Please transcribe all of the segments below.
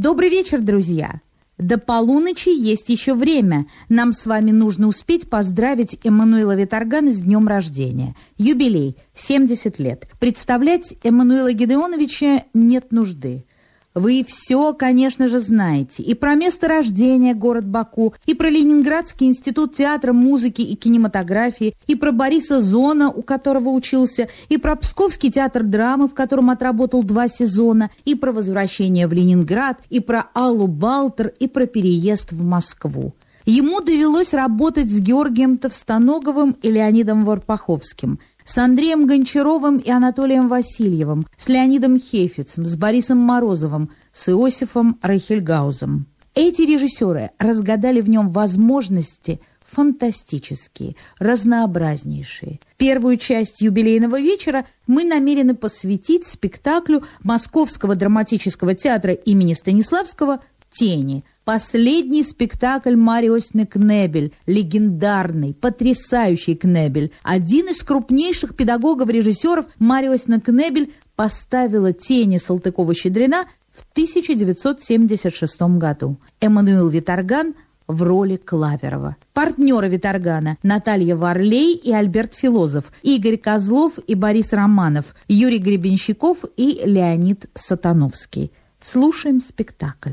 Добрый вечер, друзья! До полуночи есть еще время. Нам с вами нужно успеть поздравить Эммануила Виторгана с днем рождения. Юбилей – 70 лет. Представлять Эммануила Гедеоновича нет нужды. Вы все, конечно же, знаете. И про место рождения город Баку, и про Ленинградский институт театра, музыки и кинематографии, и про Бориса Зона, у которого учился, и про Псковский театр драмы, в котором отработал два сезона, и про возвращение в Ленинград, и про Аллу Балтер, и про переезд в Москву. Ему довелось работать с Георгием Товстоноговым и Леонидом Варпаховским – с Андреем Гончаровым и Анатолием Васильевым, с Леонидом Хейфицем, с Борисом Морозовым, с Иосифом Рейхельгаузом. Эти режиссеры разгадали в нем возможности фантастические, разнообразнейшие. Первую часть юбилейного вечера мы намерены посвятить спектаклю Московского драматического театра имени Станиславского «Тени», Последний спектакль Мариосны Кнебель, легендарный, потрясающий Кнебель. Один из крупнейших педагогов-режиссеров Мариосна Кнебель поставила тени Салтыкова-Щедрина в 1976 году. Эммануил Виторган в роли Клаверова. Партнеры Виторгана Наталья Варлей и Альберт Филозов, Игорь Козлов и Борис Романов, Юрий Гребенщиков и Леонид Сатановский. Слушаем спектакль.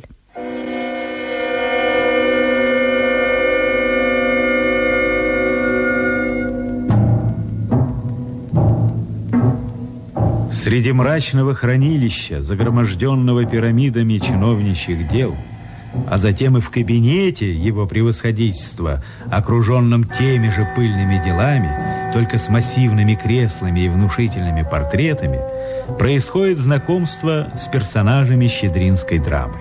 Среди мрачного хранилища, загроможденного пирамидами чиновничьих дел, а затем и в кабинете его превосходительства, окруженном теми же пыльными делами, только с массивными креслами и внушительными портретами, происходит знакомство с персонажами щедринской драмы.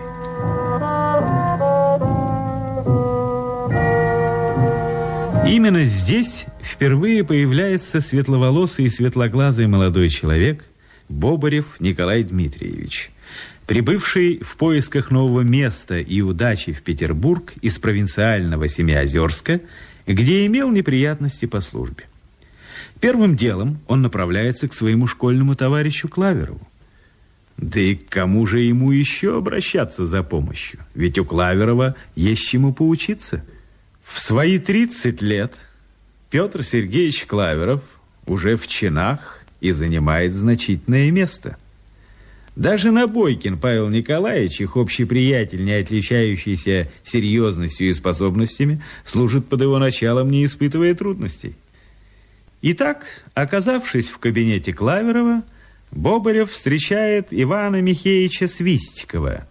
Именно здесь впервые появляется светловолосый и светлоглазый молодой человек – Бобарев Николай Дмитриевич, прибывший в поисках нового места и удачи в Петербург из провинциального Семиозерска, где имел неприятности по службе. Первым делом он направляется к своему школьному товарищу Клаверову. Да и к кому же ему еще обращаться за помощью? Ведь у Клаверова есть чему поучиться. В свои 30 лет Петр Сергеевич Клаверов уже в чинах и занимает значительное место. Даже Набойкин Павел Николаевич, их общий приятель, не отличающийся серьезностью и способностями, служит под его началом, не испытывая трудностей. Итак, оказавшись в кабинете Клаверова, Бобарев встречает Ивана Михеевича Свистикова,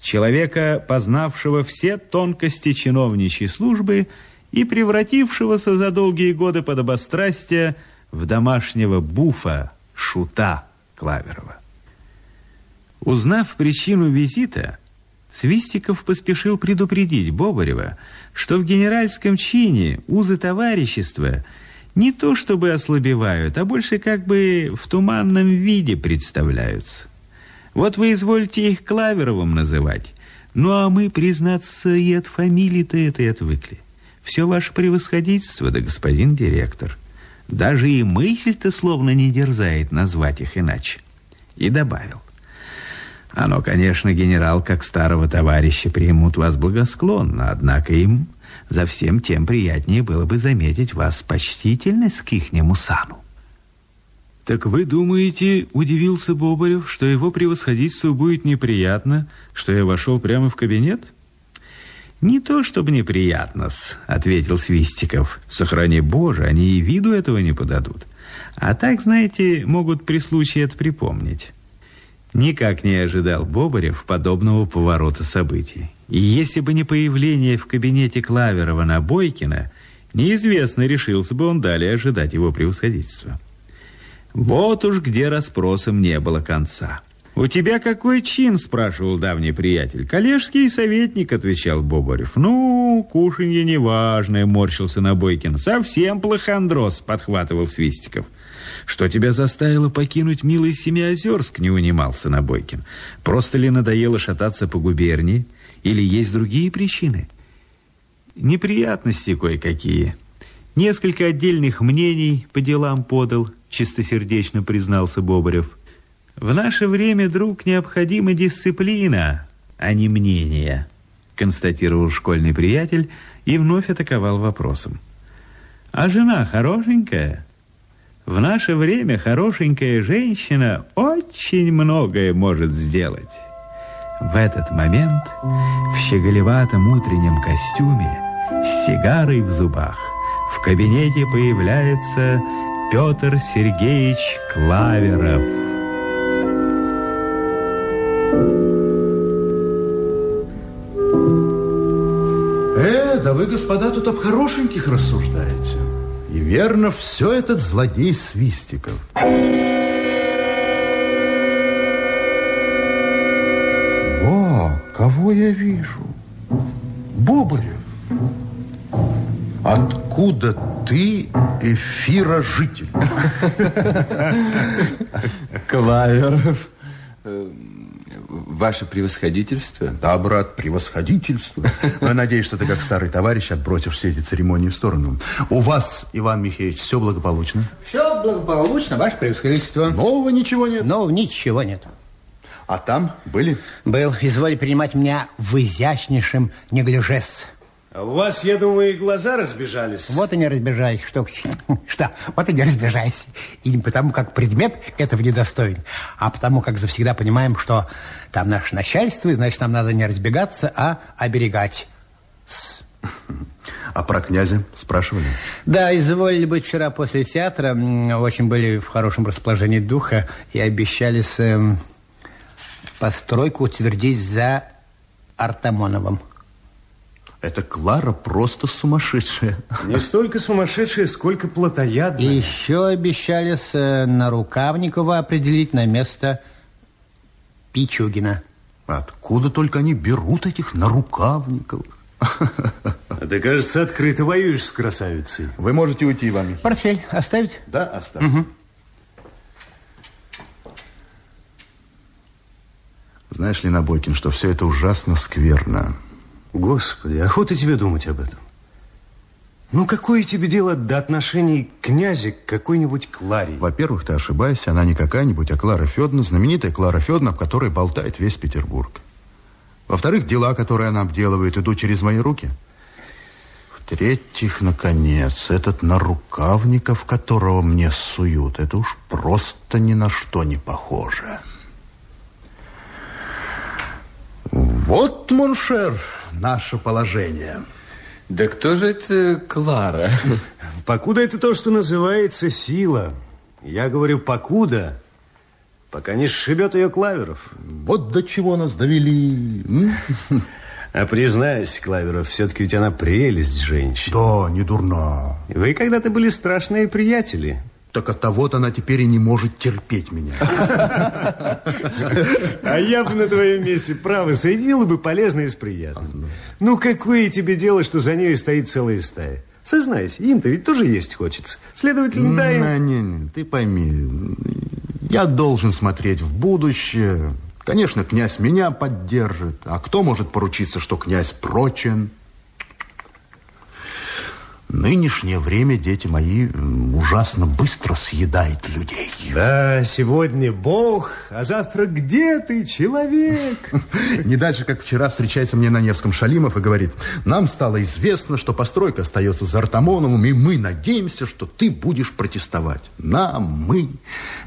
человека, познавшего все тонкости чиновничьей службы и превратившегося за долгие годы подобострастия в домашнего буфа, шута Клаверова. Узнав причину визита, Свистиков поспешил предупредить Бобарева, что в генеральском чине узы товарищества не то чтобы ослабевают, а больше как бы в туманном виде представляются. Вот вы извольте их Клаверовым называть, ну а мы, признаться, и от фамилии-то этой отвыкли. Все ваше превосходительство, да господин директор. Даже и мысль-то словно не дерзает назвать их иначе. И добавил. Оно, конечно, генерал, как старого товарища, примут вас благосклонно, однако им за всем тем приятнее было бы заметить вас почтительность к ихнему сану. «Так вы думаете, — удивился Бобарев, — что его превосходительству будет неприятно, что я вошел прямо в кабинет?» «Не то, чтобы неприятно-с», — ответил Свистиков. «Сохрани Боже, они и виду этого не подадут. А так, знаете, могут при случае это припомнить». Никак не ожидал Бобарев подобного поворота событий. И если бы не появление в кабинете Клаверова на Бойкина, неизвестно, решился бы он далее ожидать его превосходительства. Вот уж где расспросам не было конца. «У тебя какой чин?» – спрашивал давний приятель. «Коллежский советник», – отвечал Бобарев. «Ну, кушанье неважное», – морщился Набойкин. «Совсем плохондроз», – подхватывал Свистиков. «Что тебя заставило покинуть милый Семиозерск?» – не унимался Набойкин. «Просто ли надоело шататься по губернии? Или есть другие причины?» «Неприятности кое-какие. Несколько отдельных мнений по делам подал», – чистосердечно признался Бобарев. В наше время, друг, необходима дисциплина. а не мнение, констатировал школьный приятель и вновь атаковал вопросом. А жена хорошенькая? В наше время хорошенькая женщина очень многое может сделать. В этот момент в щеголеватом утреннем костюме с сигарой в зубах в кабинете появляется Петр Сергеевич Клаверов. Вы, господа, тут об хорошеньких рассуждаете. И верно, все этот злодей Свистиков. О, кого я вижу? Бобарев. Откуда ты, эфирожитель? Клаверов. Ваше превосходительство? Да, брат, превосходительство. Но я надеюсь, что ты, как старый товарищ, отбросишь все эти церемонии в сторону. У вас, Иван Михеевич, все благополучно? Все благополучно, ваше превосходительство. Нового ничего нет? Нового ничего нет. А там были? Был. Изволь принимать меня в изящнейшем неглижес. А у вас, я думаю, и глаза разбежались. Вот и не разбежались, что... Что? Вот и не разбежайся. И не потому, как предмет этого недостоин, а потому, как завсегда понимаем, что там наше начальство, и значит, нам надо не разбегаться, а оберегать. А про князя спрашивали? Да, изволили быть вчера после театра. Очень были в хорошем расположении духа и обещали с, э, постройку утвердить за Артамоновым. Это Клара просто сумасшедшая. Не столько сумасшедшая, сколько плотоядная. И еще обещали с э, Нарукавникова определить на место Пичугина. Откуда только они берут этих Нарукавниковых? А ты, кажется, открыто воюешь с красавицей. Вы можете уйти, Иван. Портфель оставить? Да, оставь. Угу. Знаешь ли, Набокин, что все это ужасно скверно. Господи, охота тебе думать об этом. Ну, какое тебе дело до отношений князя к какой-нибудь Кларе? Во-первых, ты ошибаешься, она не какая-нибудь, а Клара Федоровна, знаменитая Клара Федоровна, в которой болтает весь Петербург. Во-вторых, дела, которые она обделывает, идут через мои руки. В-третьих, наконец, этот нарукавников, которого мне суют, это уж просто ни на что не похоже. Вот, mon cher, наше положение. Да кто же это Клара? Покуда это то, что называется сила. Я говорю, покуда, пока не сшибет ее Клаверов. Вот до чего нас довели. А признайся, Клаверов, все-таки ведь она прелесть женщина. Да, не дурна. Вы когда-то были страшные приятели. Так от того-то она теперь и не может терпеть меня. А я бы на твоем месте, право, соединила бы полезное с приятным. Ну, какое тебе дело, что за ней стоит целая стая? Сознайся, им-то ведь тоже есть хочется. Следовательно, дай... Не, не, не, ты пойми, я должен смотреть в будущее. Конечно, князь меня поддержит. А кто может поручиться, что князь прочен? Нынешнее время, дети мои, ужасно быстро съедает людей. Да, сегодня Бог, а завтра где ты, человек? Не дальше, как вчера встречается мне на Невском Шалимов и говорит, нам стало известно, что постройка остается за Артамоновым, и мы надеемся, что ты будешь протестовать. Нам, мы.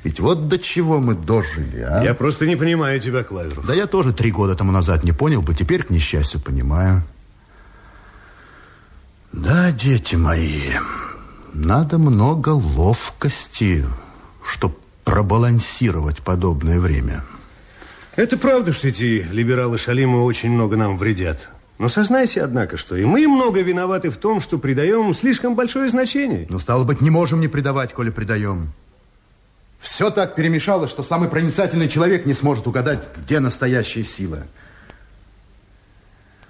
Ведь вот до чего мы дожили, а? Я просто не понимаю тебя, Клаверов. Да я тоже три года тому назад не понял бы, теперь, к несчастью, понимаю. Да, дети мои, надо много ловкости, чтобы пробалансировать подобное время. Это правда, что эти либералы Шалима очень много нам вредят. Но сознайся, однако, что и мы много виноваты в том, что придаем слишком большое значение. Ну, стало быть, не можем не предавать, коли предаем. Все так перемешалось, что самый проницательный человек не сможет угадать, где настоящая сила.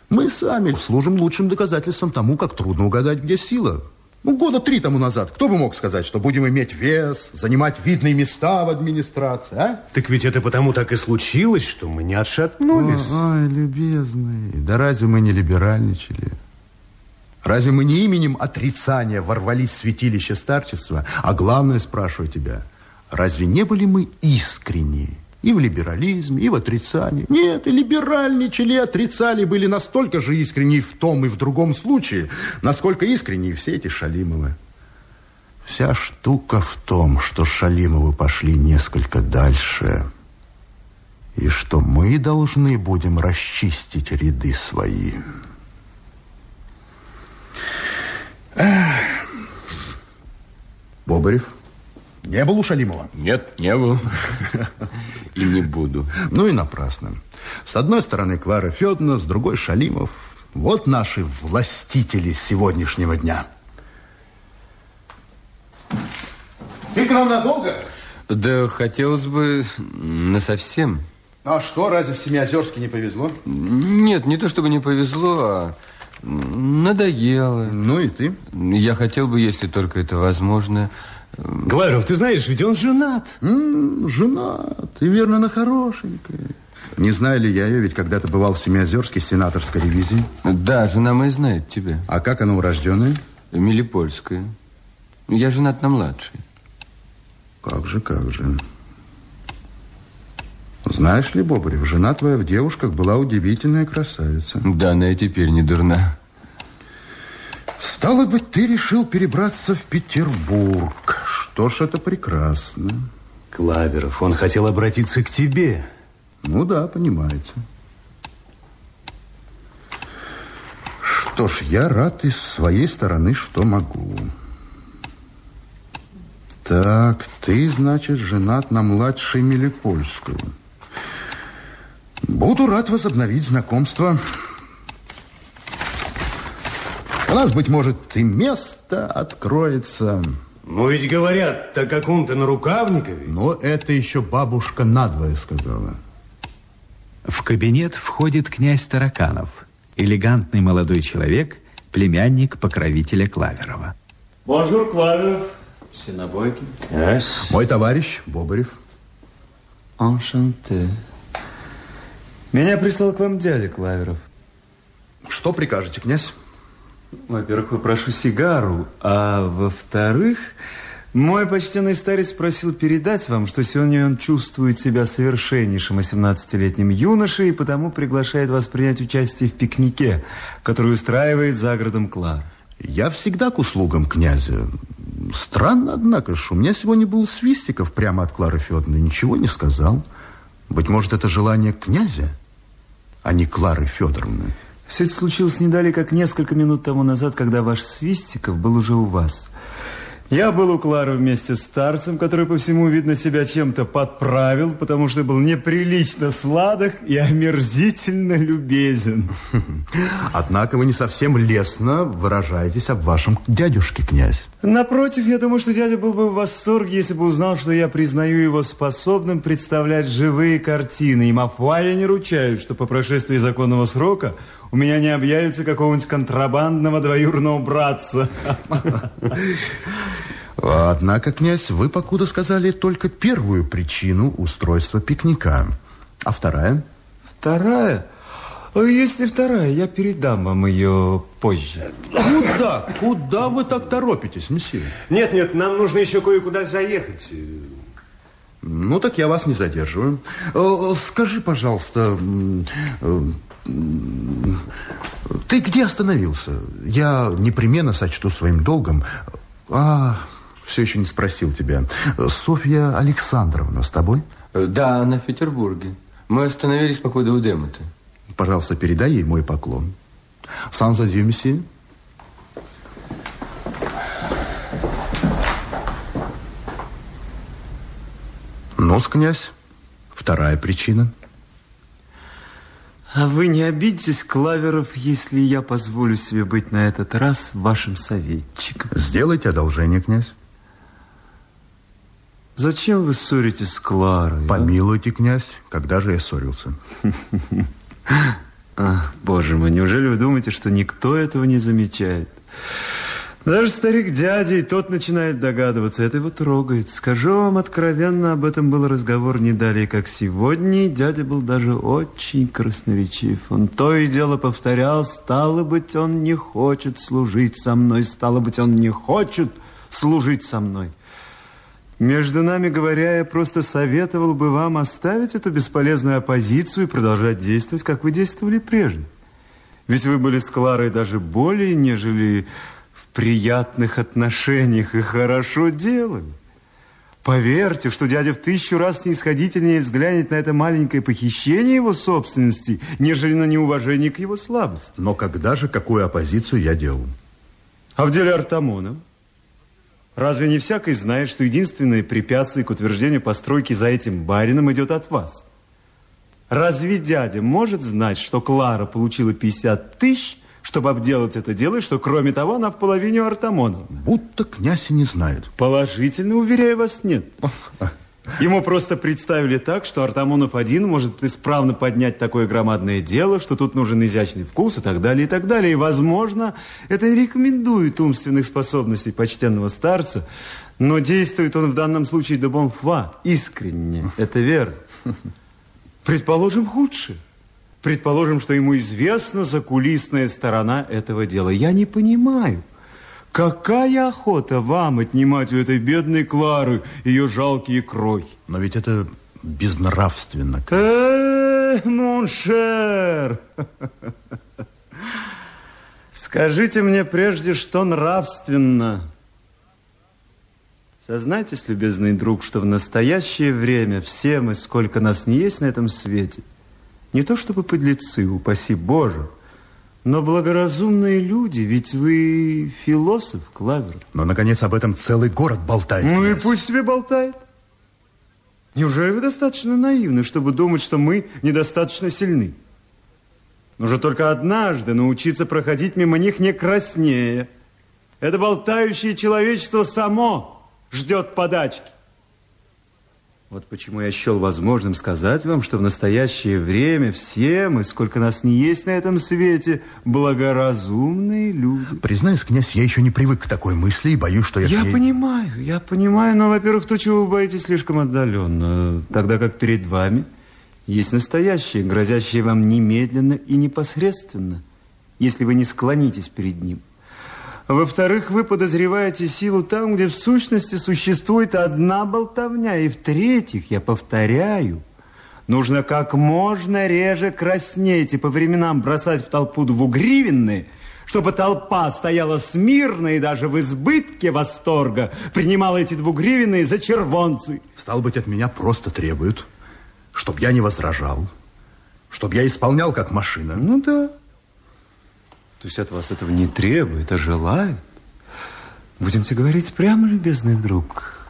Мы сами служим лучшим доказательством тому, как трудно угадать, где сила. Ну, года три тому назад кто бы мог сказать, что будем иметь вес, занимать видные места в администрации, а? Так ведь это потому так и случилось, что мы не отшатнулись. Ой, любезный, да разве мы не либеральничали? Разве мы не именем отрицания ворвались в святилище старчества? А главное, спрашиваю тебя, разве не были мы искренни И в либерализме, и в отрицании. Нет, и либеральничали, и отрицали, были настолько же искренни в том и в другом случае, насколько искренни все эти Шалимовы. Вся штука в том, что Шалимовы пошли несколько дальше, и что мы должны будем расчистить ряды свои. Бобарев? Не был у Шалимова? Нет, не был. И не буду. Ну и напрасно. С одной стороны Клара Федоровна, с другой Шалимов. Вот наши властители сегодняшнего дня. Ты к нам надолго? Да хотелось бы насовсем. А что, разве в Семиозерске не повезло? Нет, не то чтобы не повезло, а надоело. Ну и ты? Я хотел бы, если только это возможно, Гларов, ты знаешь, ведь он женат. М -м, женат. И верно, на хорошенькой. Не знаю ли я ее, ведь когда-то бывал в Семиозерске сенаторской ревизии. Да, жена моя знает тебя. А как она урожденная? Мелипольская. Я женат на младшей. Как же, как же. Знаешь ли, Бобарев, жена твоя в девушках была удивительная красавица. Да, она и теперь не дурна. Стало быть, ты решил перебраться в Петербург. Что ж, это прекрасно. Клаверов, он хотел обратиться к тебе. Ну да, понимается. Что ж, я рад из своей стороны, что могу. Так, ты, значит, женат на младшей Мелипольскую. Буду рад возобновить знакомство. У нас, быть может, и место откроется. Ну, ведь говорят о каком-то Нарукавникове. Но это еще бабушка надвое сказала. В кабинет входит князь Тараканов, элегантный молодой человек, племянник покровителя Клаверова. Bonjour, Клаверов. Синобойки. Князь. Мой товарищ Бобырев. Enchanté. Меня прислал к вам дядя Клаверов. Что прикажете, князь? Во-первых, попрошу сигару, а во-вторых, мой почтенный старец просил передать вам, что сегодня он чувствует себя совершеннейшим 18-летним юношей и потому приглашает вас принять участие в пикнике, который устраивает за городом Клар. Я всегда к услугам князя. Странно, однако ж, у меня сегодня был Свистиков прямо от Клары Федоровны, ничего не сказал. Быть может, это желание князя, а не Клары Федоровны. Все это случилось не далее, как несколько минут тому назад, когда ваш Свистиков был уже у вас. Я был у Клары вместе с старцем, который, по всему, видно, себя чем-то подправил, потому что был неприлично сладок и омерзительно любезен. Однако вы не совсем лестно выражаетесь об вашем дядюшке, князь. Напротив, я думаю, что дядя был бы в восторге, если бы узнал, что я признаю его способным представлять живые картины. И Мафуая не ручаюсь, что по прошествии законного срока у меня не объявится какого-нибудь контрабандного двоюрного братца. Однако, князь, вы покуда сказали только первую причину устройства пикника. А вторая? Вторая? Если вторая, я передам вам ее позже. Куда? Куда вы так торопитесь, месье? Нет, нет, нам нужно еще кое-куда заехать. Ну, так я вас не задерживаю. Э, Скажи, пожалуйста, э, ты где остановился? Я непременно сочту своим долгом. А, все еще не спросил тебя. Софья Александровна с тобой? Э, Да, она в Петербурге. Мы остановились по ходу у Демота. Пожалуйста, передай ей мой поклон. Сан задью, месье. Ну, князь, вторая причина. А вы не обидитесь, Клаверов, если я позволю себе быть на этот раз вашим советчиком? Сделайте одолжение, князь. Зачем вы ссоритесь с Кларой? а? Помилуйте, князь, когда же я ссорился? Ах, боже мой, неужели вы думаете, что никто этого не замечает? Даже старик дядя, и тот начинает догадываться. Это его трогает. Скажу вам откровенно, об этом был разговор не далее, как сегодня. Дядя был даже очень красноречив. Он то и дело повторял, стало быть, он не хочет служить со мной, стало быть, он не хочет служить со мной. Между нами говоря, я просто советовал бы вам оставить эту бесполезную оппозицию и продолжать действовать, как вы действовали прежде. Ведь вы были с Кларой даже более, нежели приятных отношениях и хорошо делали. Поверьте, что дядя в тысячу раз снисходительнее взглянет на это маленькое похищение его собственности, нежели на неуважение к его слабости. Но когда же какую оппозицию я делал? А в деле Артамона? Разве не всякий знает, что единственное препятствие к утверждению постройки за этим барином идет от вас? Разве дядя может знать, что Клара получила 50 тысяч, чтобы обделать это дело, и что, кроме того, она в половине Артамона? Будто князь и не знает. Положительно, уверяю вас, нет. Ему просто представили так, что Артамонов один может исправно поднять такое громадное дело, что тут нужен изящный вкус и так далее, и так далее. И, возможно, это и рекомендует умственных способностей почтенного старца, но действует он в данном случае bon foi, искренне, это верно. Предположим, худшее. Предположим, что ему известна закулисная сторона этого дела. Я не понимаю, какая охота вам отнимать у этой бедной Клары ее жалкие крой? Но ведь это безнравственно. Э, моншер! Скажите мне прежде, что нравственно. Сознайтесь, любезный друг, что в настоящее время все мы, сколько нас не есть на этом свете – не то чтобы подлецы, упаси Боже, но благоразумные люди, ведь вы философ, Клавер. Но, наконец, об этом целый город болтает. Ну князь. и пусть себе болтает. Неужели вы достаточно наивны, чтобы думать, что мы недостаточно сильны? Нужно только однажды научиться проходить мимо них не краснее. Это болтающее человечество само ждет подачки. Вот почему я счел возможным сказать вам, что в настоящее время все мы, сколько нас не есть на этом свете, благоразумные люди. Признаюсь, князь, я еще не привык к такой мысли и боюсь, что я... Я ней- понимаю, я понимаю, но, во-первых, то, чего вы боитесь, слишком отдаленно, тогда как перед вами есть настоящее, грозящее вам немедленно и непосредственно, если вы не склонитесь перед ним. Во-вторых, вы подозреваете силу там, где в сущности существует одна болтовня. И в-третьих, я повторяю, нужно как можно реже краснеть и по временам бросать в толпу двугривенные, чтобы толпа стояла смирно и даже в избытке восторга принимала эти двугривенные за червонцы. Стал быть, от меня просто требуют, чтоб я не возражал, чтоб я исполнял как машина. Ну да. То есть от вас этого не требует, а желает. Будемте говорить прямо, любезный друг.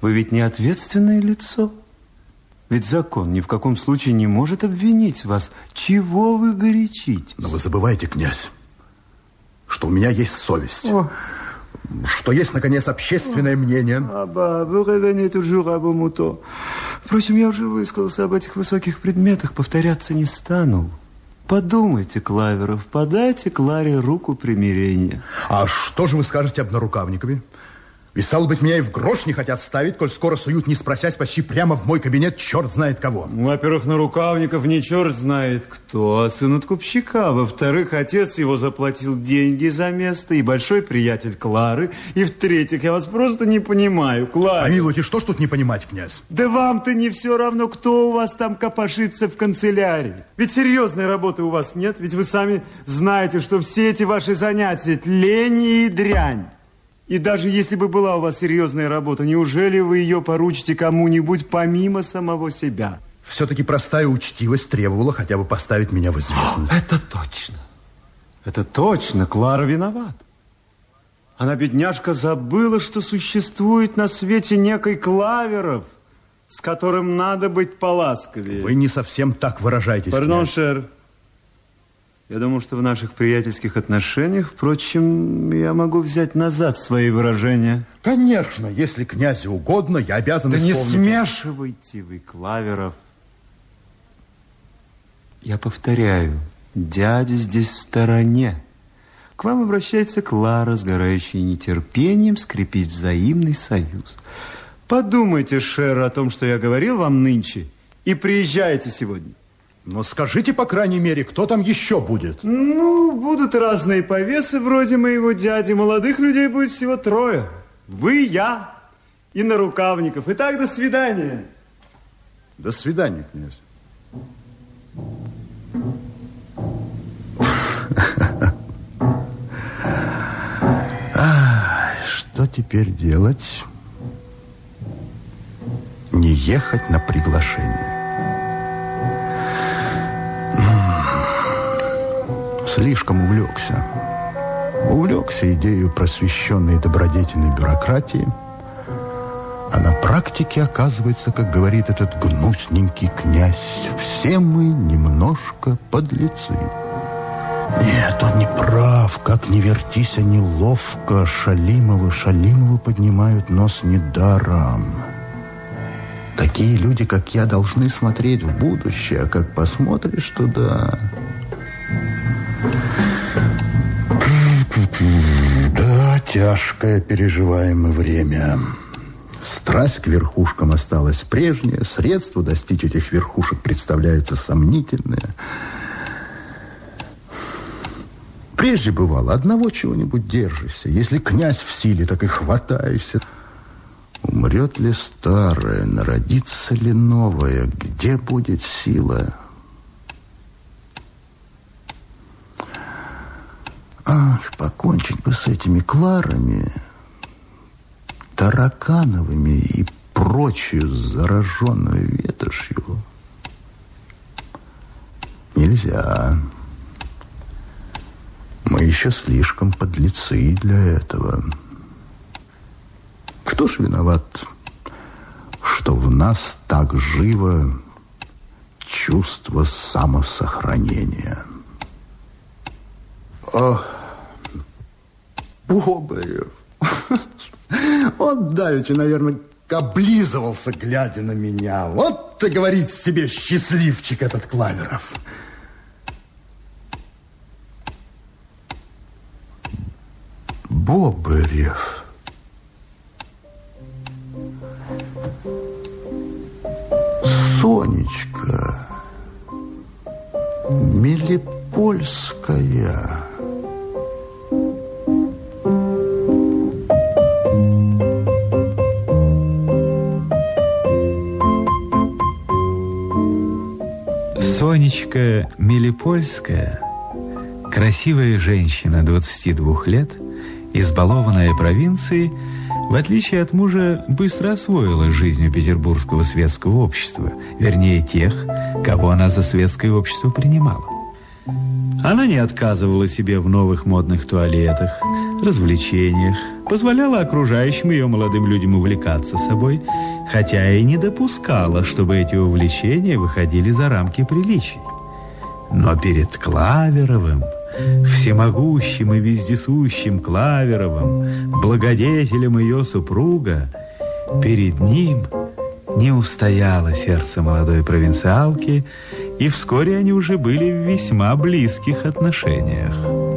Вы ведь не ответственное лицо. Ведь закон ни в каком случае не может обвинить вас. Чего вы горячитесь? Но вы забываете, князь, что у меня есть совесть. О. Что есть, наконец, общественное мнение. А ба, вы revenez toujours à vos moutons. Впрочем, я уже высказался об этих высоких предметах, повторяться не стану. Подумайте, Клаверов, подайте Кларе руку примирения. А что же вы скажете об нарукавникове? Ведь, стало быть, меня и в грош не хотят ставить, коль скоро суют, не спросясь, почти прямо в мой кабинет черт знает кого. Ну, Во-первых, на рукавников не черт знает кто, а сын откупщика. Во-вторых, отец его заплатил деньги за место и большой приятель Клары. И в-третьих, я вас просто не понимаю, Клара. Помилуйте, что ж тут не понимать, князь? Да вам-то не все равно, кто у вас там копошится в канцелярии. Ведь серьезной работы у вас нет, ведь вы сами знаете, что все эти ваши занятия – лень и дрянь. И даже если бы была у вас серьезная работа, неужели вы ее поручите кому-нибудь помимо самого себя? Все-таки простая учтивость требовала хотя бы поставить меня в известность. Это точно. Это точно. Клара виноват. Она, бедняжка, забыла, что существует на свете некой Клаверов, с которым надо быть поласковее. Вы не совсем так выражаетесь, Пардон, князь. шер. Я думал, что в наших приятельских отношениях, впрочем, я могу взять назад свои выражения. Конечно, если князю угодно, я обязан Да не исполнить. смешивайте вы, Клаверов. Я повторяю, дядя здесь в стороне. К вам обращается Клара, сгорающая нетерпением скрепить взаимный союз. Подумайте, Шер, о том, что я говорил вам нынче, и приезжайте сегодня. Но скажите, по крайней мере, кто там еще будет? Ну, будут разные повесы вроде моего дяди. Молодых людей будет всего трое. Вы, я и на рукавников. Итак, до свидания. До свидания, князь. Что теперь делать? Не ехать на приглашение. Слишком увлекся. Увлекся идеей просвещенной добродетельной бюрократии, а на практике оказывается, как говорит этот гнусненький князь, все мы немножко подлецы. Нет, он не прав. Как не вертись, они ловко. Шалимовы, Шалимовы поднимают нос недаром. Такие люди, как я, должны смотреть в будущее, а как посмотришь туда... Да, тяжкое переживаемое время. Страсть к верхушкам осталась прежняя, средства достичь этих верхушек представляются сомнительные. Прежде бывало, одного чего-нибудь держишься. Если князь в силе, так и хватаешься. Умрет ли старое, народится ли новое, где будет сила? Ах, покончить бы с этими Кларами, Таракановыми и прочую зараженную ветошью. Нельзя. Мы еще слишком подлецы для этого. Кто ж виноват, что в нас так живо чувство самосохранения? О, Бобарев! Он давеча, наверное, облизывался, глядя на меня. Вот ты, говорит себе, счастливчик этот Клаверов. Бобырев. Сонечка. Мелипольская. Сонечка Мелипольская, красивая женщина 22 лет, избалованная провинцией, в отличие от мужа, быстро освоила жизнь петербургского светского общества, вернее тех, кого она за светское общество принимала. Она не отказывала себе в новых модных туалетах, развлечениях, позволяла окружающим ее молодым людям увлекаться собой, хотя и не допускала, чтобы эти увлечения выходили за рамки приличий. Но перед Клаверовым, всемогущим и вездесущим Клаверовым, благодетелем ее супруга, перед ним не устояло сердце молодой провинциалки, и вскоре они уже были в весьма близких отношениях.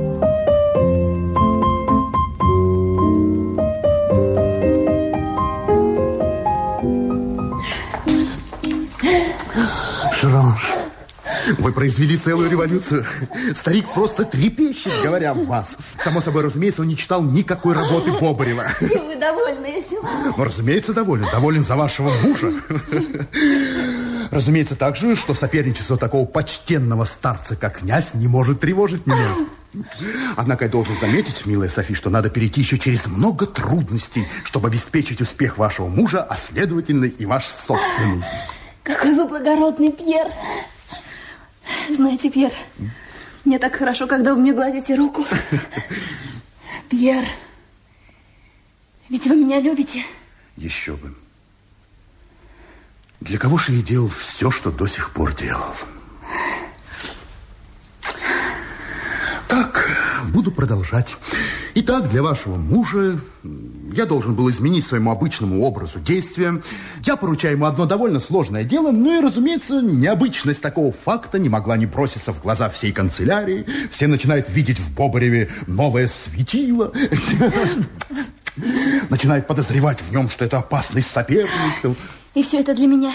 Вы произвели целую революцию. Старик просто трепещет, говоря в вас. Само собой, разумеется, он не читал никакой работы Бобарева. И вы довольны этим? Ну, разумеется, доволен. Доволен за вашего мужа. Разумеется, также, что соперничество такого почтенного старца, как князь, не может тревожить меня. Однако я должен заметить, милая Софи, что надо перейти еще через много трудностей, чтобы обеспечить успех вашего мужа, а следовательно и ваш собственный. Какой вы благородный, Пьер. Знаете, Пьер, мне так хорошо, когда вы мне гладите руку. Пьер, ведь вы меня любите. Еще бы. Для кого же я делал все, что до сих пор делал? Так, буду продолжать. Итак, для вашего мужа я должен был изменить своему обычному образу действия. Я поручаю ему одно довольно сложное дело, ну и, разумеется, необычность такого факта не могла не броситься в глаза всей канцелярии. Все начинают видеть в Бобареве новое светило. Начинают подозревать в нем, что это опасный соперник. И все это для меня.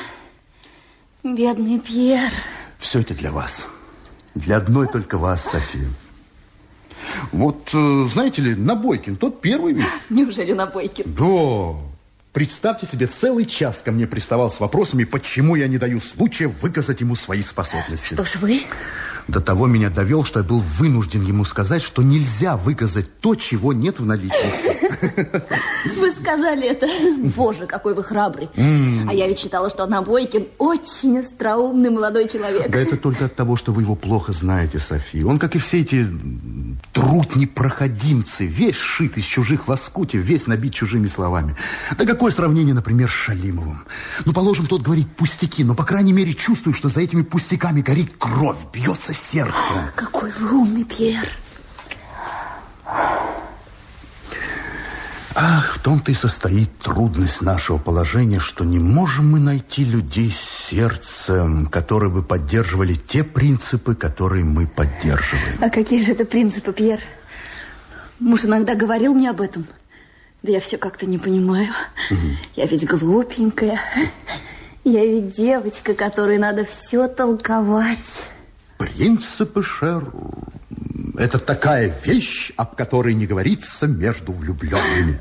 Бедный Пьер. Все это для вас. Для одной только вас, София. Вот, э, знаете ли, Набойкин, тот первый ведь. Неужели Набойкин? Да. Представьте себе, целый час ко мне приставал с вопросами, почему я не даю случая выказать ему свои способности. Что ж вы? До того меня довел, что я был вынужден ему сказать, что нельзя выказать то, чего нет в наличности. Вы сказали это. Боже, какой вы храбрый. А я ведь считала, что Набойкин очень остроумный молодой человек. Да это только от того, что вы его плохо знаете, София. Он, как и все эти труднепроходимцы, весь шит из чужих лоскутев, весь набит чужими словами. Да какое сравнение, например, с Шалимовым? Ну, положим, тот говорит пустяки, но, по крайней мере, чувствую, что за этими пустяками горит кровь, бьется сердце. Какой вы умный, Пьер. Ах, в том-то и состоит трудность нашего положения, что не можем мы найти людей с сердцем, которые бы поддерживали те принципы, которые мы поддерживаем. А какие же это принципы, Пьер? Муж иногда говорил мне об этом. Да я все как-то не понимаю. Угу. Я ведь глупенькая. Я ведь девочка, которой надо все толковать. Принципы, Шер, это такая вещь, об которой не говорится между влюбленными.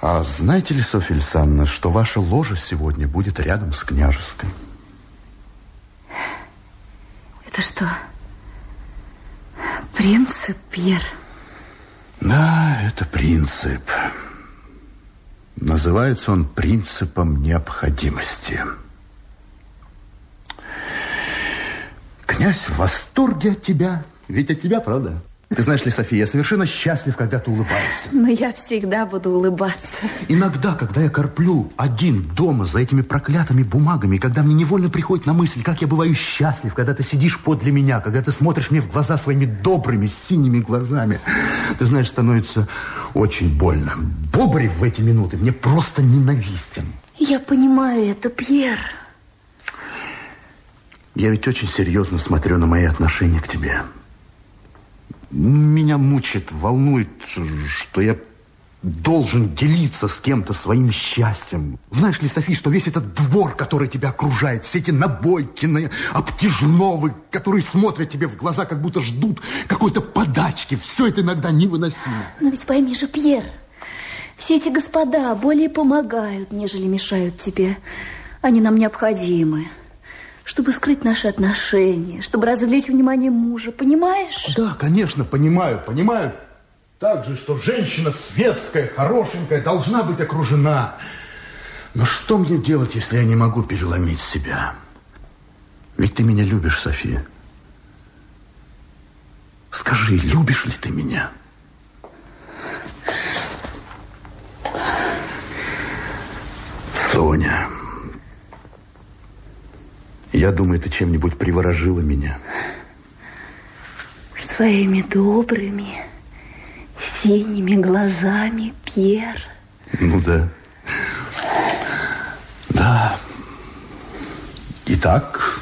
А знаете ли, Софья Александровна, что ваша ложа сегодня будет рядом с княжеской? Это что? Принцип, Пьер? Да, это принцип. Называется он принципом необходимости. Князь в восторге от тебя. Ведь от тебя, правда? Ты знаешь ли, София, я совершенно счастлив, когда ты улыбаешься. Но я всегда буду улыбаться. Иногда, когда я корплю один дома за этими проклятыми бумагами, когда мне невольно приходит на мысль, как я бываю счастлив, когда ты сидишь подле меня, когда ты смотришь мне в глаза своими добрыми, синими глазами, ты знаешь, становится очень больно. Бобрев в эти минуты мне просто ненавистен. Я понимаю это, Пьер. Я ведь очень серьезно смотрю на мои отношения к тебе. Меня мучит, волнует, что я должен делиться с кем-то своим счастьем. Знаешь ли, Софи, что весь этот двор, который тебя окружает, все эти Набойкины, Обтяжновы, которые смотрят тебе в глаза, как будто ждут какой-то подачки, все это иногда невыносимо. Но ведь пойми же, Пьер, все эти господа более помогают, нежели мешают тебе. Они нам необходимы чтобы скрыть наши отношения, чтобы развлечь внимание мужа, понимаешь? Да, конечно, понимаю, понимаю. Так же, что женщина светская, хорошенькая, должна быть окружена. Но что мне делать, если я не могу переломить себя? Ведь ты меня любишь, София. Скажи, любишь ли ты меня? Соня... Я думаю, ты чем-нибудь приворожила меня. Своими добрыми, синими глазами, Пьер. Ну да. Да. Итак,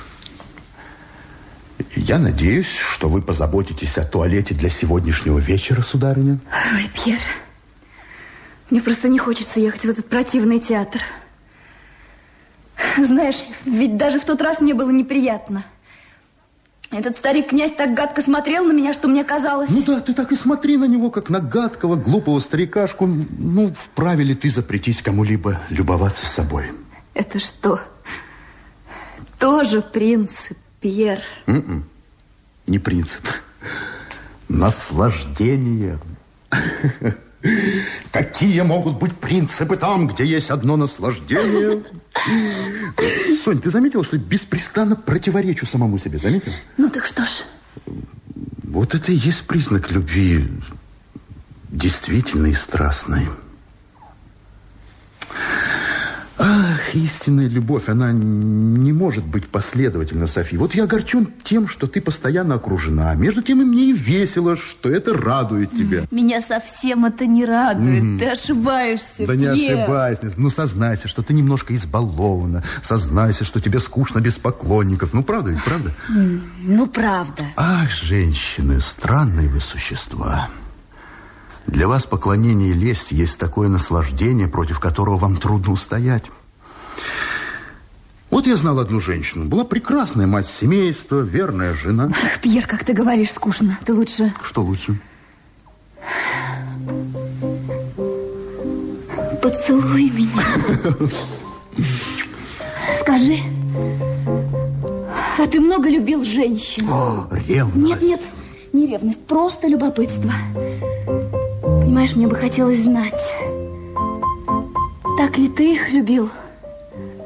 я надеюсь, что вы позаботитесь о туалете для сегодняшнего вечера, сударыня. Ой, Пьер, мне просто не хочется ехать в этот противный театр. Знаешь, ведь даже в тот раз мне было неприятно. Этот старик-князь так гадко смотрел на меня, что мне казалось... Ну да, ты так и смотри на него, как на гадкого, глупого старикашку. Ну, вправе ли ты запретить кому-либо любоваться собой? Это что? Тоже принцип, Пьер? Mm -mm. Не принцип. Наслаждение. Какие могут быть принципы там, где есть одно наслаждение? Сонь, ты заметила, что беспрестанно противоречу самому себе, заметил? Ну так что ж? Вот это и есть признак любви действительной и страстной. Ах, истинная любовь, она не может быть последовательна, Софи. Вот я огорчен тем, что ты постоянно окружена. Между тем и мне и весело, что это радует тебя. Меня совсем это не радует. Mm. Ты ошибаешься, Да Пьер. не ошибайся. Ну, сознайся, что ты немножко избалована. Сознайся, что тебе скучно без поклонников. Ну, правда ведь, правда? Mm. Ну, правда. Ах, женщины, странные вы существа. Для вас поклонение и лесть есть такое наслаждение, против которого вам трудно устоять. Вот я знал одну женщину. Была прекрасная мать семейства, верная жена. Ах, Пьер, как ты говоришь, скучно. Ты лучше... Что лучше? Поцелуй меня. Скажи, а ты много любил женщин? О, ревность. Нет, нет, не ревность, просто любопытство. Понимаешь, мне бы хотелось знать, так ли ты их любил,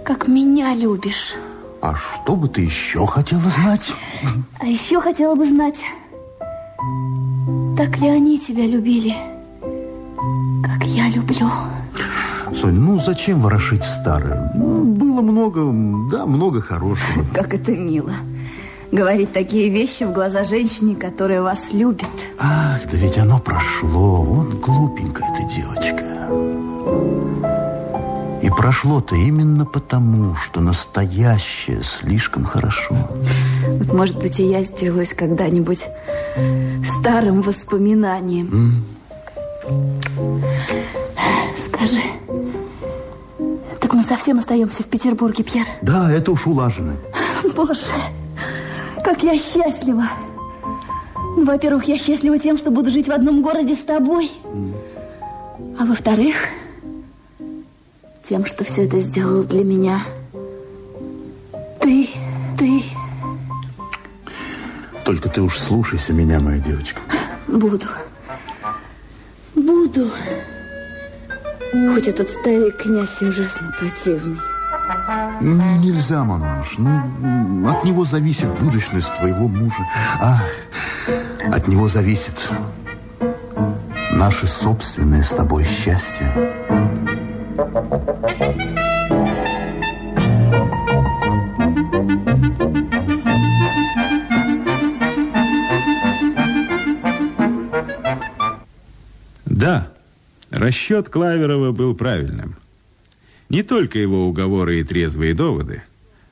как меня любишь? А что бы ты еще хотела знать? А еще хотела бы знать, так ли они тебя любили, как я люблю? Сонь, ну зачем ворошить старое? Ну, было много, да, много хорошего. Как это мило. Говорить такие вещи в глаза женщине, которая вас любит. Ах, да ведь оно прошло. Вот глупенькая ты девочка. Прошло-то именно потому, что настоящее слишком хорошо. Вот, может быть, и я сделаюсь когда-нибудь старым воспоминанием. Скажи, так мы совсем остаемся в Петербурге, Пьер? Да, это уж улажено. Боже, как я счастлива. Ну, во-первых, я счастлива тем, что буду жить в одном городе с тобой. А во-вторых, тем, что все это сделал для меня ты, ты. Только ты уж слушайся меня, моя девочка. Буду. Буду. Хоть этот старый князь и ужасно противный. Ну, нельзя, Мануш. Ну, от него зависит будущность твоего мужа. Ах, от него зависит наше собственное с тобой счастье. Да, расчет Клаверова был правильным. Не только его уговоры и трезвые доводы,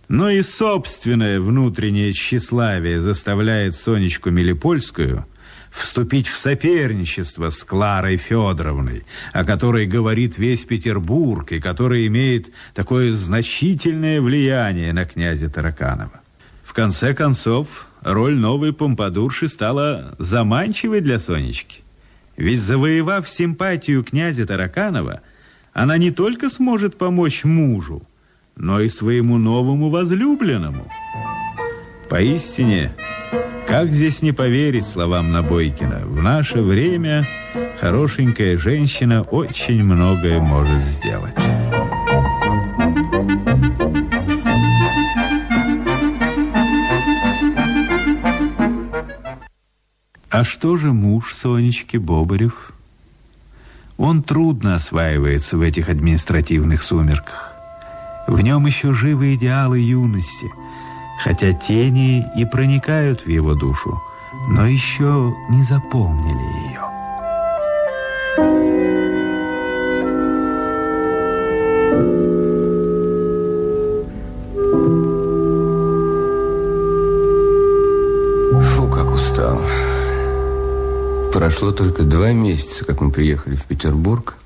но и собственное внутреннее тщеславие заставляет Сонечку Мелипольскую вступить в соперничество с Кларой Федоровной, о которой говорит весь Петербург и которая имеет такое значительное влияние на князя Тараканова. В конце концов, роль новой помпадурши стала заманчивой для Сонечки. Ведь завоевав симпатию князя Тараканова, она не только сможет помочь мужу, но и своему новому возлюбленному. Поистине, как здесь не поверить словам Набойкина? В наше время хорошенькая женщина очень многое может сделать. А что же муж Сонечки Бобарев? Он трудно осваивается в этих административных сумерках. В нем еще живы идеалы юности, хотя тени и проникают в его душу, но еще не заполнили ее. Фу, как устал. Прошло только два месяца, как мы приехали в Петербург.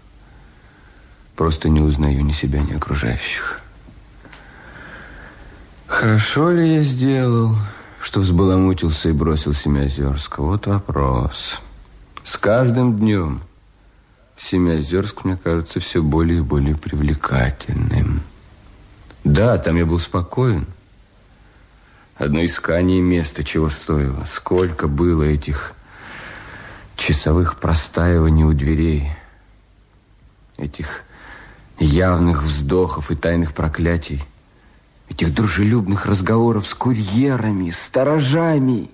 Просто не узнаю ни себя, ни окружающих. Хорошо ли я сделал, что взбаламутился и бросил Семиозерск? Вот вопрос. С каждым днем Семиозерск, мне кажется, все более и более привлекательным. Да, там я был спокоен. Одно искание места чего стоило. Сколько было этих часовых простаиваний у дверей. Этих явных вздохов и тайных проклятий. Этих дружелюбных разговоров с курьерами, сторожами.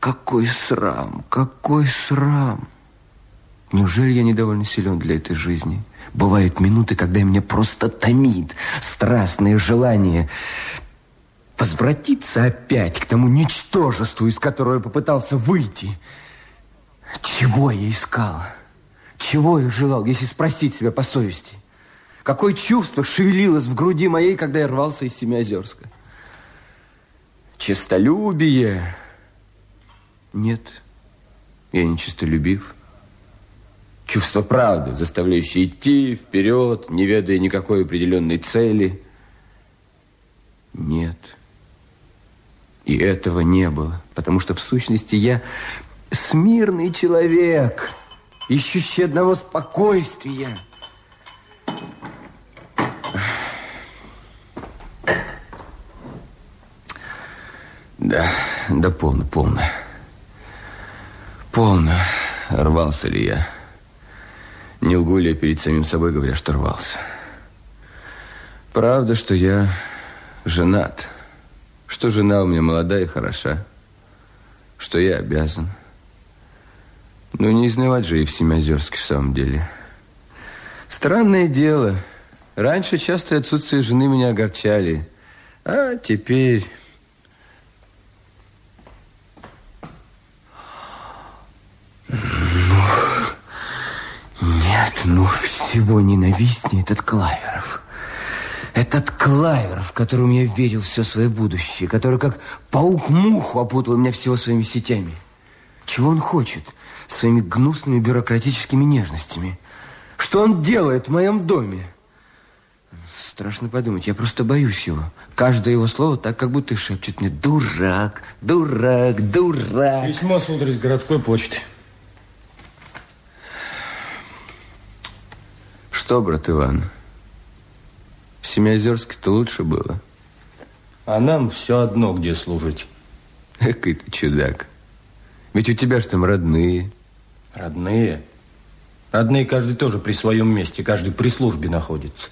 Какой срам, какой срам. Неужели я недовольно силен для этой жизни? Бывают минуты, когда меня просто томит страстное желание возвратиться опять к тому ничтожеству, из которого я попытался выйти. Чего я искал? Чего я желал, если спросить себя по совести? Какое чувство шевелилось в груди моей, когда я рвался из Семиозерска? Честолюбие? Нет, я не честолюбив. Чувство правды, заставляющее идти вперед, не ведая никакой определенной цели. Нет. И этого не было, потому что в сущности я смирный человек, ищущий одного спокойствия. Да, да полно, полно. Полно. Рвался ли я? Не лгу ли я перед самим собой, говоря, что рвался? Правда, что я женат. Что жена у меня молодая и хороша. Что я обязан. Ну, не изнывать же и в Семиозерске в самом деле. Странное дело. Раньше частое отсутствие жены меня огорчали. А теперь... Ну, нет, ну всего ненавистнее этот Клаверов. Этот Клаверов, которому я верил все свое будущее, который как паук-муху опутал меня всего своими сетями. Чего он хочет своими гнусными бюрократическими нежностями? Что он делает в моем доме? Страшно подумать, я просто боюсь его. Каждое его слово так, как будто шепчет мне «Дурак, дурак, дурак». Письмо, сударь, из городской почты. Что, брат Иван, в Семиозерске-то лучше было? А нам все одно, где служить. Экой ты чудак. Ведь у тебя же там родные. Родные? Родные каждый тоже при своем месте, каждый при службе находится.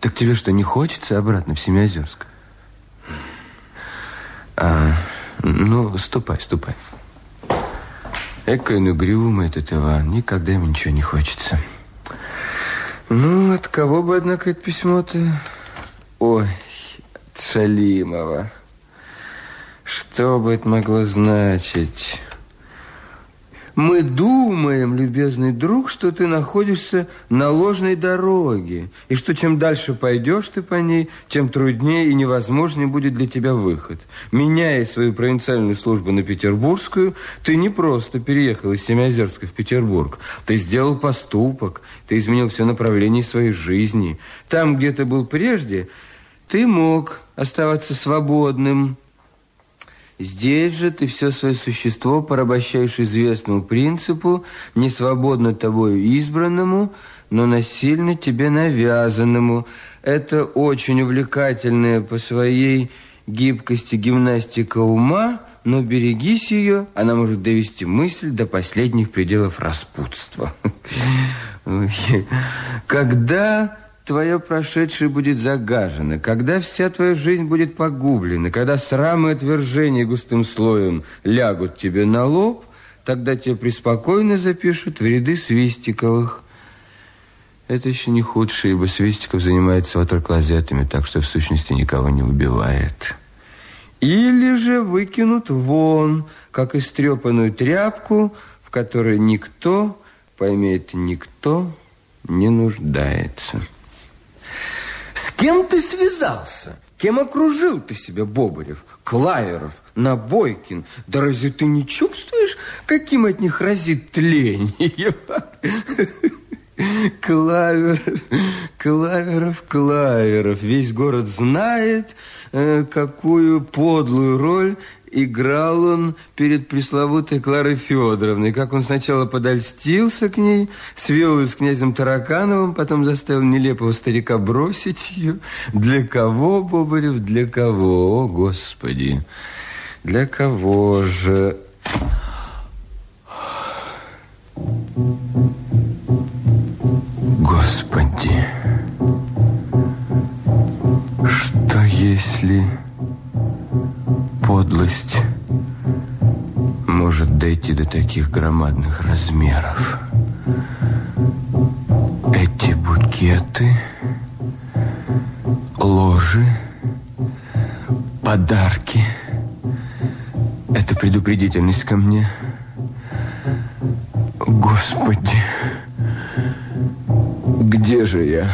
Так тебе что, не хочется обратно в Семиозерск? А, ну, ступай, ступай. Экой, ну, грюмый этот Иван. Никогда ему ничего не хочется. Ну, от кого бы, однако, это письмо-то? Ой, от Шалимова. Что бы это могло значить? Мы думаем, любезный друг, что ты находишься на ложной дороге, и что чем дальше пойдешь ты по ней, тем труднее и невозможнее будет для тебя выход. Меняя свою провинциальную службу на петербургскую, ты не просто переехал из Семиозерска в Петербург. Ты сделал поступок, ты изменил все направление своей жизни. Там, где ты был прежде, ты мог оставаться свободным, Здесь же ты все свое существо порабощаешь известному принципу, не свободно тобою избранному, но насильно тебе навязанному. Это очень увлекательная по своей гибкости гимнастика ума, но берегись ее, она может довести мысль до последних пределов распутства. Когда твое прошедшее будет загажено, когда вся твоя жизнь будет погублена, когда срамы и отвержения густым слоем лягут тебе на лоб, тогда тебя преспокойно запишут в ряды Свистиковых. Это еще не худшее, ибо Свистиков занимается ватерклозетами, так что в сущности никого не убивает. Или же выкинут вон, как истрепанную тряпку, в которой никто, пойми это, никто не нуждается. Кем ты связался? Кем окружил ты себя, Бобарев? Клаверов, Набойкин? Да разве ты не чувствуешь, каким от них разит тление? Клаверов, Клаверов, Клаверов. Весь город знает, э, какую подлую роль играл он перед пресловутой Кларой Федоровной. Как он сначала подольстился к ней, свел ее с князем Таракановым, потом заставил нелепого старика бросить ее. Для кого, Бобарев, для кого? О, Господи! Для кого же... Господи! Что если подлость может дойти до таких громадных размеров. Эти букеты, ложи, подарки – это предупредительность ко мне. Господи, где же я?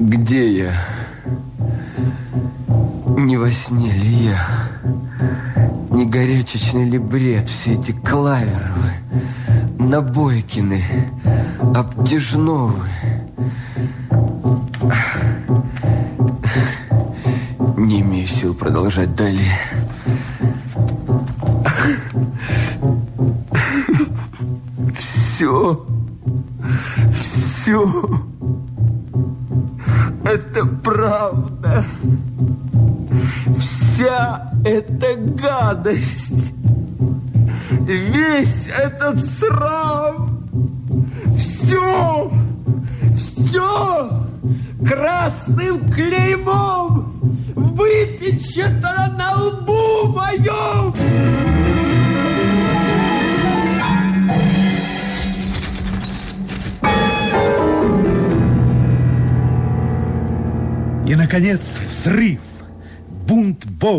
Где я? Не во сне ли я? Не горячечный ли бред все эти Клаверовы, Набойкины, Обтяжновы? Не имею сил продолжать далее.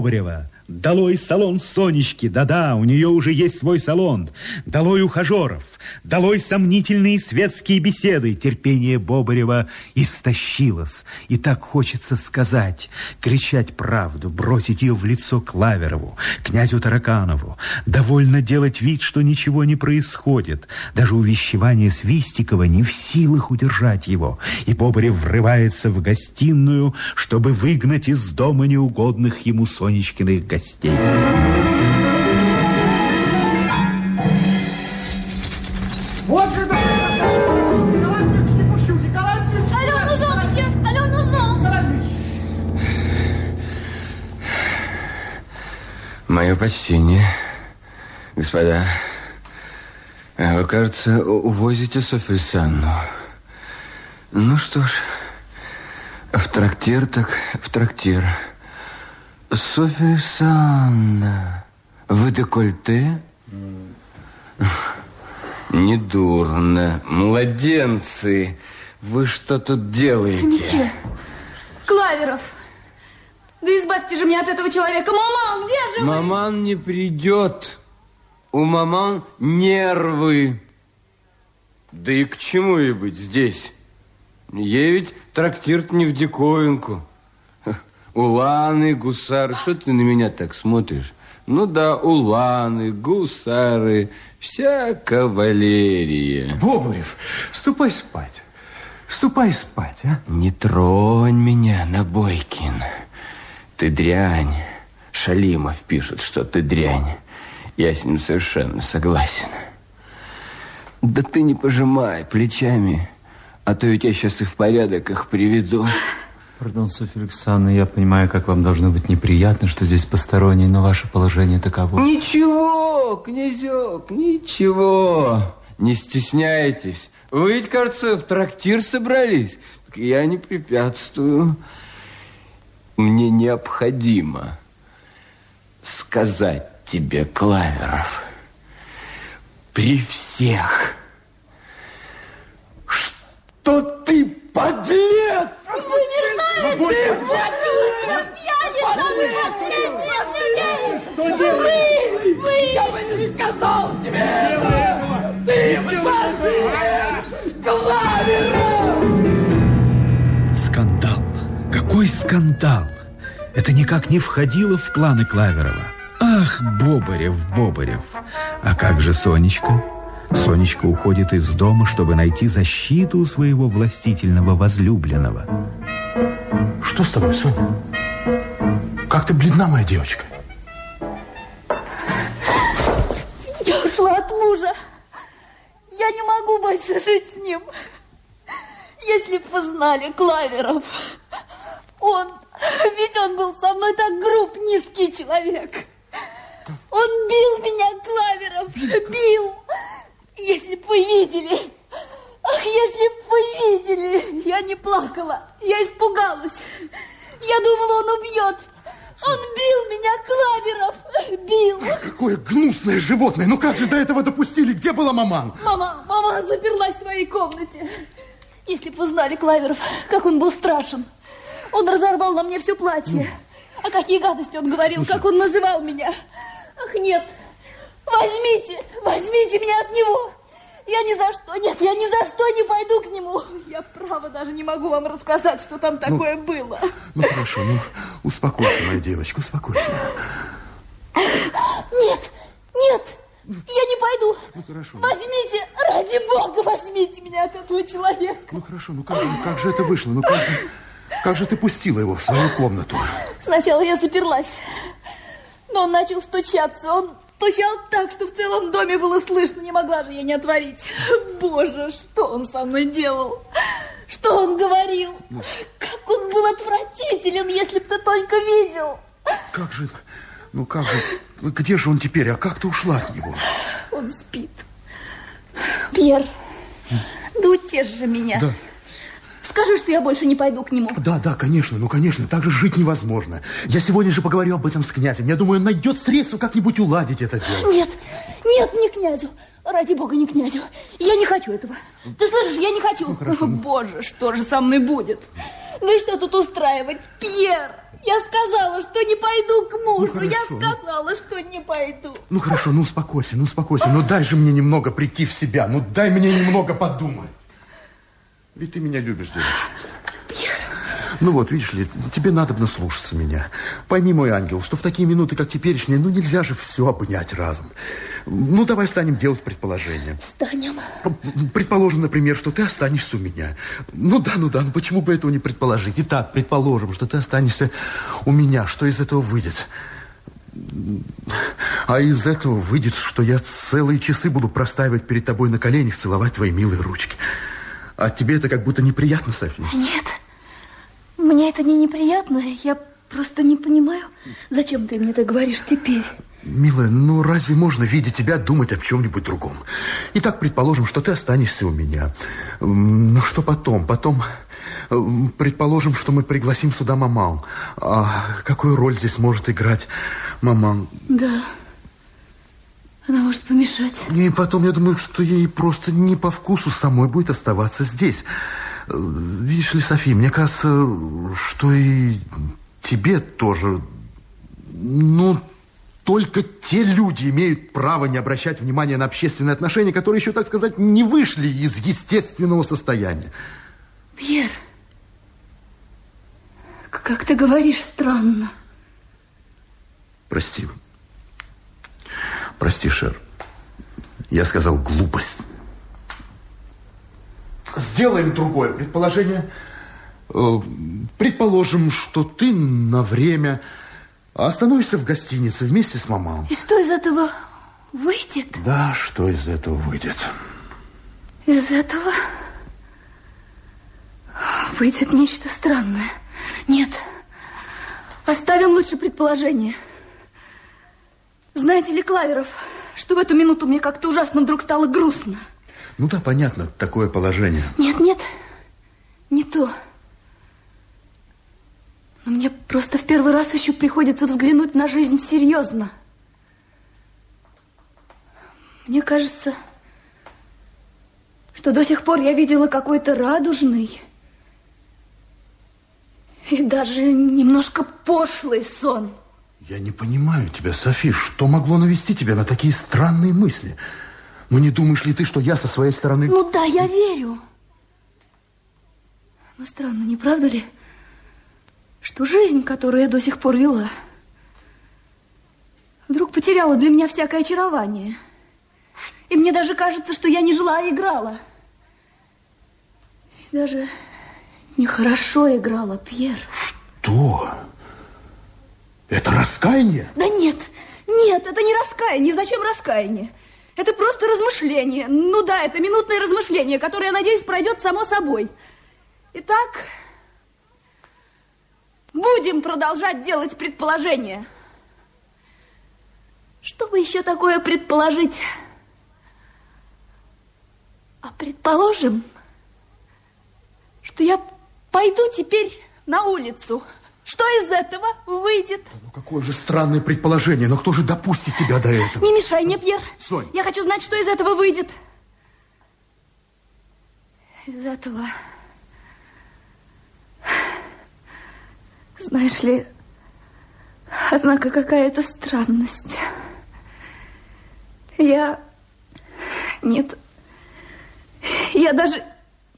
Бунт Бобрева. Долой салон Сонечки, да-да, у нее уже есть свой салон. Долой ухажеров, долой сомнительные светские беседы. Терпение Бобрева истощилось. И так хочется сказать, кричать правду, бросить ее в лицо Клаверову, князю Тараканову. Довольно делать вид, что ничего не происходит. Даже увещевание Свистикова не в силах удержать его. И Бобрев врывается в гостиную, чтобы выгнать из дома неугодных ему Сонечкиных гостей гостей. Вот же да! Николай Дмитриевич, не пущу! Николай Дмитриевич! Алло, ну зон! Николай Дмитриевич! Мое почтение, господа. Вы, кажется, увозите Софью Санну. Ну что ж, в трактир так в трактир. Софья Санна, вы декольте? Недурно. Младенцы, вы что тут делаете? Месье, Клаверов! Да избавьте же меня от этого человека! Мама, где же вы? Маман не придет. У маман нервы. Да и к чему ей быть здесь? Ей ведь трактир не в диковинку. Уланы, гусары. Что ты на меня так смотришь? Ну да, уланы, гусары, вся кавалерия. Бобрев, ступай спать. Ступай спать, а? Не тронь меня, Набойкин. Ты дрянь. Шалимов пишет, что ты дрянь. Я с ним совершенно согласен. Да ты не пожимай плечами, а то я тебя сейчас и в порядок их приведу. Пардон, Софья Александровна, я понимаю, как вам должно быть неприятно, что здесь посторонние, но ваше положение таково. Ничего, князек, ничего. Не стесняйтесь. Вы ведь, кажется, в трактир собрались. Так я не препятствую. Мне необходимо сказать тебе, Клаверов, при всех, что ты подлец! Вы не знаете! Ты пьяница! Вы последний злодей! Вы! Вы! Я бы не сказал тебе этого! Ты подлец! Клаверов! Скандал. Какой скандал! Это никак не входило в планы Клаверова. Ах, Бобарев, Бобарев. А как же Сонечка? Сонечка уходит из дома, чтобы найти защиту у своего властительного возлюбленного. Что с тобой, Соня? Как ты бледна, моя девочка? Я ушла от мужа. Я не могу больше жить с ним. Если бы вы знали Клаверов, он, ведь он был со мной так груб, низкий человек. Он бил меня, Клаверов, бил. Если бы вы видели, ах, если бы вы видели, я не плакала, я испугалась. Я думала, он убьет. Он бил меня, Клаверов, бил. Какое гнусное животное! Ну как же до этого допустили? Где была маман? Мама, мама заперлась в своей комнате. Если бы вы знали, Клаверов, как он был страшен. Он разорвал на мне все платье. А какие гадости он говорил, как он называл меня. Ах, нет, возьмите, возьмите меня от него. Я ни за что, нет, я ни за что не пойду к нему. Я, право, даже не могу вам рассказать, что там такое было. Ну хорошо, ну успокойся, моя девочка, успокойся. Нет, нет, я не пойду. Ну хорошо. Возьмите, ради бога, возьмите меня от этого человека. Ну хорошо, ну как же, как же это вышло? Ну как же, как же ты пустила его в свою комнату? Сначала я заперлась, но он начал стучаться. Он стучал так, что в целом доме было слышно. Не могла же я не отворить. Боже, что он со мной делал? Что он говорил? Как он был отвратителен, если бы ты только видел. Как же, ну как же, где же он теперь? А как ты ушла от него? Он спит. Пьер, да утешь же меня. Да. Скажи, что я больше не пойду к нему. Да, да, конечно, ну, конечно, так же жить невозможно. Я сегодня же поговорю об этом с князем. Я думаю, он найдет средства как-нибудь уладить это дело. Нет, нет, не князю. Ради бога, не князю. Я не хочу этого. Ты слышишь, я не хочу. Ну, хорошо. Боже, что же со мной будет? Ну и что тут устраивать? Пьер, я сказала, что не пойду к мужу. я хорошо, ну. сказала, что не пойду. Ну, хорошо, ну, успокойся, ну, успокойся. Ну, дай же мне немного прийти в себя. Ну, дай мне немного подумать. Ведь ты меня любишь, девочка. Ну вот, видишь ли, тебе надо слушаться меня. Пойми, мой ангел, что в такие минуты, как теперешние, ну нельзя же все обнять разом. Ну, давай станем делать предположения. Станем. Предположим, например, что ты останешься у меня. Ну да, ну да, ну почему бы этого не предположить? Итак, предположим, что ты останешься у меня. Что из этого выйдет? А из этого выйдет, что я целые часы буду простаивать перед тобой на коленях, целовать твои милые ручки. А тебе это как будто неприятно, София? Нет, мне это не неприятно. Я просто не понимаю, зачем ты мне это говоришь теперь. Милая, ну разве можно, видя тебя, думать о чем-нибудь другом? Итак, предположим, что ты останешься у меня. Ну, что потом? Потом, предположим, что мы пригласим сюда маман. А какую роль здесь может играть маман? Да, она может помешать. И потом, я думаю, что ей просто не по вкусу самой будет оставаться здесь. Э, Видишь ли, София, мне кажется, что и тебе тоже, ну, только те люди имеют право не обращать внимания на общественные отношения, которые еще, так сказать, не вышли из естественного состояния. Пьер, как ты говоришь странно. Прости. Прости, Шер. Я сказал глупость. Сделаем другое предположение. Э, Предположим, что ты на время остановишься в гостинице вместе с мамой. И что из этого выйдет? Да, что из этого выйдет? Из этого выйдет нечто странное. Нет, оставим лучше предположение. Знаете ли, Клаверов, что в эту минуту мне как-то ужасно вдруг стало грустно. Ну да, понятно, такое положение. Нет, нет, не то. Но мне просто в первый раз еще приходится взглянуть на жизнь серьезно. Мне кажется, что до сих пор я видела какой-то радужный и даже немножко пошлый сон. Я не понимаю тебя, Софи, что могло навести тебя на такие странные мысли? Ну не думаешь ли ты, что я со своей стороны... Ну да, я верю. Но странно, не правда ли, что жизнь, которую я до сих пор вела, вдруг потеряла для меня всякое очарование. И мне даже кажется, что я не жила, а играла. И даже нехорошо играла, Пьер. Что? Это раскаяние? Да нет, нет, это не раскаяние. Зачем раскаяние? Это просто размышление. Ну да, это минутное размышление, которое, я надеюсь, пройдет само собой. Итак, будем продолжать делать предположения. Что бы еще такое предположить? А предположим, что я пойду теперь на улицу. Что из этого выйдет? Ну какое же странное предположение, но кто же допустит тебя до этого? Не мешай мне, Пьер. Сонь. Я хочу знать, что из этого выйдет. Из этого... Знаешь ли, однако какая-то странность. Я... Нет, я даже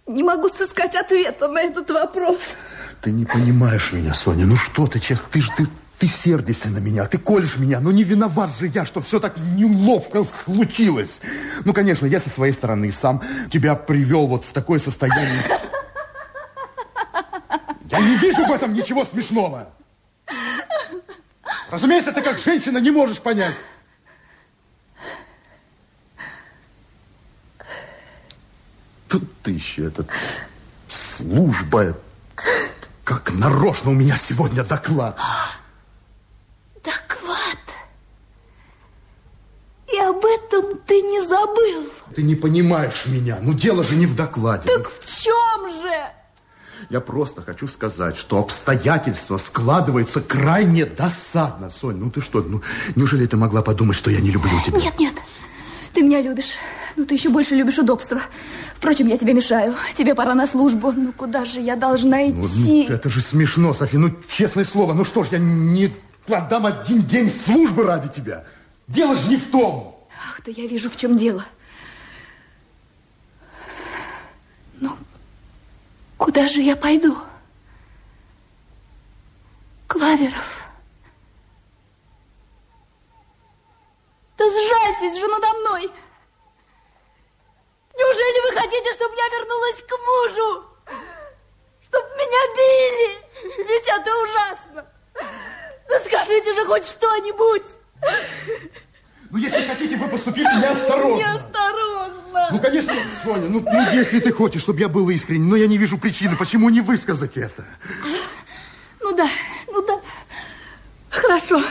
не могу сыскать ответа на этот вопрос. Ты не понимаешь меня, Соня. Ну что ты, честно, ты же ты, ты сердишься на меня, ты колешь меня. Ну не виноват же я, что все так неловко случилось. Ну, конечно, я со своей стороны сам тебя привел вот в такое состояние. Я не вижу в этом ничего смешного. Разумеется, ты как женщина не можешь понять. Тут ты еще этот служба, как нарочно у меня сегодня доклад. А, доклад? И об этом ты не забыл? Ты не понимаешь меня. Ну, дело же не в докладе. Так в чем же? Я просто хочу сказать, что обстоятельства складываются крайне досадно. Сонь, ну ты что, ну неужели ты могла подумать, что я не люблю тебя? Нет, нет, ты меня любишь. Ну, ты еще больше любишь удобства. Впрочем, я тебе мешаю. Тебе пора на службу. Ну, куда же я должна Ну, идти? ну, это же смешно, Софи. Ну, честное слово, ну что ж, я не отдам один день службы ради тебя. Дело же не в том. Ах, да я вижу, в чем дело. Ну, куда же я пойду? Клаверов. Да сжальтесь же надо мной! Неужели вы хотите, чтобы я вернулась к мужу? Чтоб меня били? Ведь это ужасно! Да скажите же хоть что-нибудь! Ну, если хотите, вы поступите неосторожно. Неосторожно! Ну, конечно, Соня, ну, ну, если ты хочешь, чтобы я был искренен, но я не вижу причины, почему не высказать это. Ну да, ну да. Хорошо,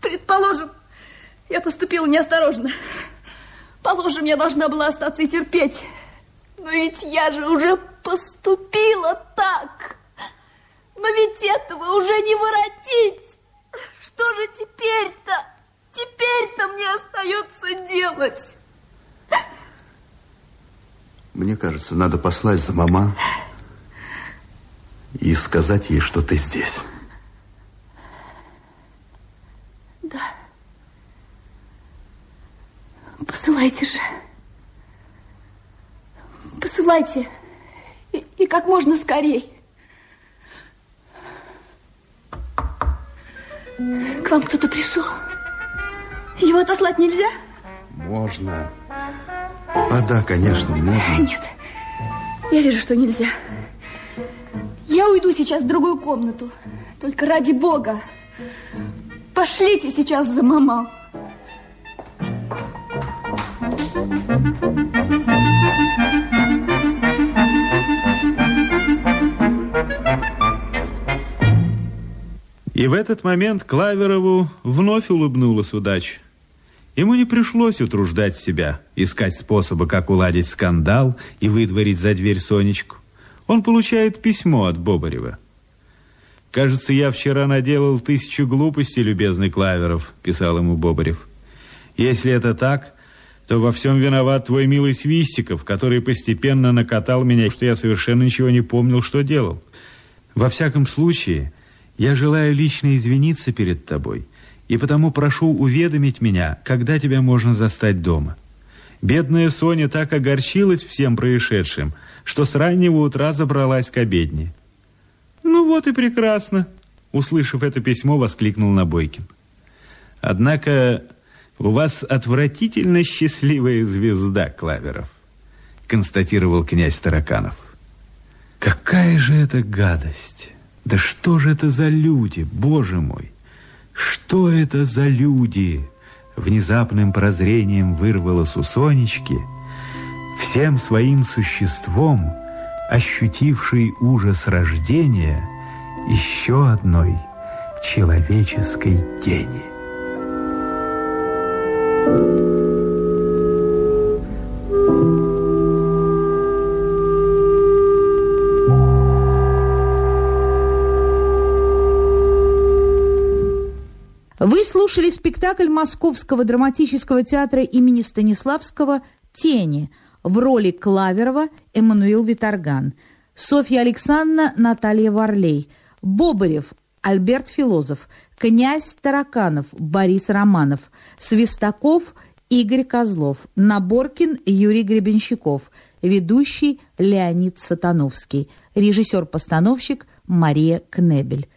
предположим, я поступила неосторожно. Положим, я должна была остаться и терпеть. Но ведь я же уже поступила так. Но ведь этого уже не воротить. Что же теперь-то? Теперь-то мне остается делать. Мне кажется, надо послать за мама и сказать ей, что ты здесь. Да. Посылайте же. Посылайте. И, и как можно скорей. К вам кто-то пришел. Его отослать нельзя? Можно. А да, конечно, можно. Нет, я вижу, что нельзя. Я уйду сейчас в другую комнату. Только ради бога. Пошлите сейчас за мама. И в этот момент Клаверову вновь улыбнулась удача. Ему не пришлось утруждать себя, искать способы, как уладить скандал и выдворить за дверь Сонечку. Он получает письмо от Бобарева. «Кажется, я вчера наделал тысячу глупостей, любезный Клаверов», писал ему Бобарев. «Если это так, то во всем виноват твой милый Свистиков, который постепенно накатал меня, что я совершенно ничего не помнил, что делал. Во всяком случае, я желаю лично извиниться перед тобой» и потому прошу уведомить меня, когда тебя можно застать дома. Бедная Соня так огорчилась всем происшедшим, что с раннего утра забралась к обедне. «Ну вот и прекрасно!» Услышав это письмо, воскликнул Набойкин. «Однако у вас отвратительно счастливая звезда, Клаверов», констатировал князь Тараканов. «Какая же это гадость! Да что же это за люди, боже мой! Что это за люди? Внезапным прозрением вырвалось у Сонечки, всем своим существом, ощутивший ужас рождения еще одной человеческой тени. Вы слушали спектакль Московского драматического театра имени Станиславского «Тени» в роли Клаверова Эммануил Виторган, Софья Александровна Наталья Варлей, Бобарев Альберт Филозов, князь Тараканов Борис Романов, Свистаков Игорь Козлов, Наборкин Юрий Гребенщиков, ведущий Леонид Сатановский, режиссер-постановщик Мария Кнебель.